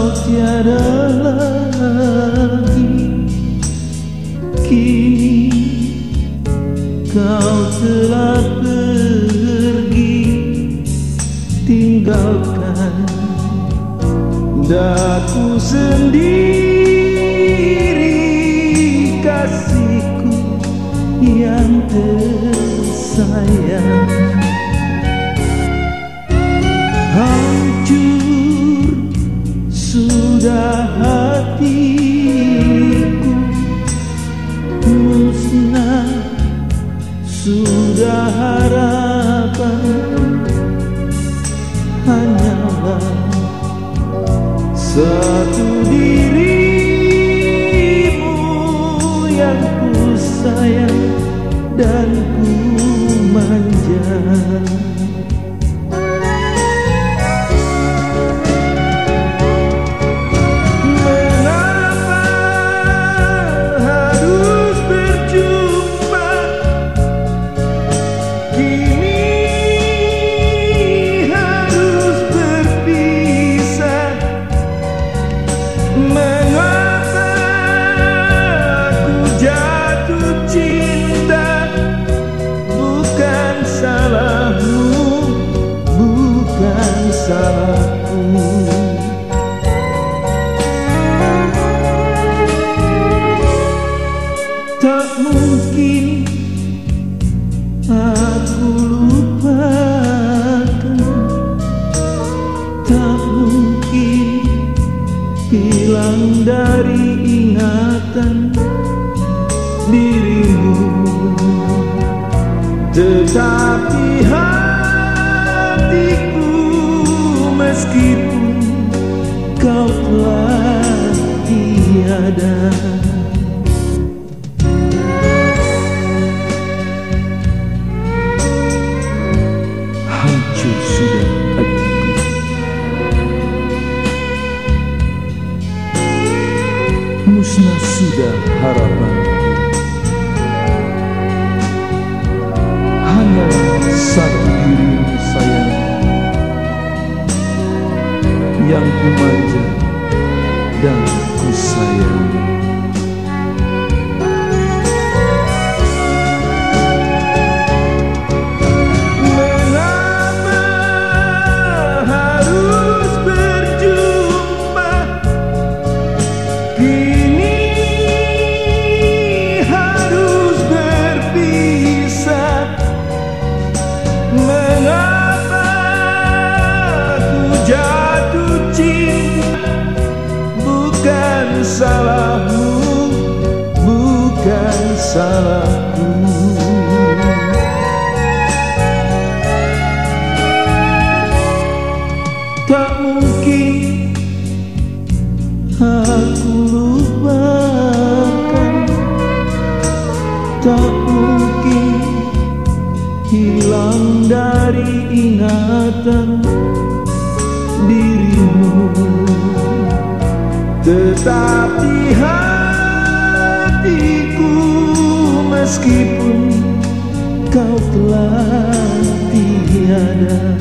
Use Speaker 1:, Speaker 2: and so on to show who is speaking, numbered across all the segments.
Speaker 1: kau tiada lagi. Kini kau telah pergi. Tinggalkan daku sendiri. Kasihku yang tersayang. Sudah hatiku. Musnah sudah harapan mungkin aku lupakan. Tak mungkin hilang dari ingatan dirimu. Tetapi hatiku meskipun kau telah tiada sudah harapanku Hanya satu dirimu sayang. Yang ku manja dan ku sayang cinta Bukan salahmu Bukan salahku. Tak mungkin aku lupakan. Tak mungkin hilang dari ingatan Tetapi hatiku meskipun kau telah tiada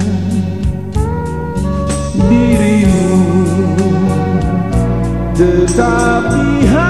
Speaker 1: dirimu Tetapi hatiku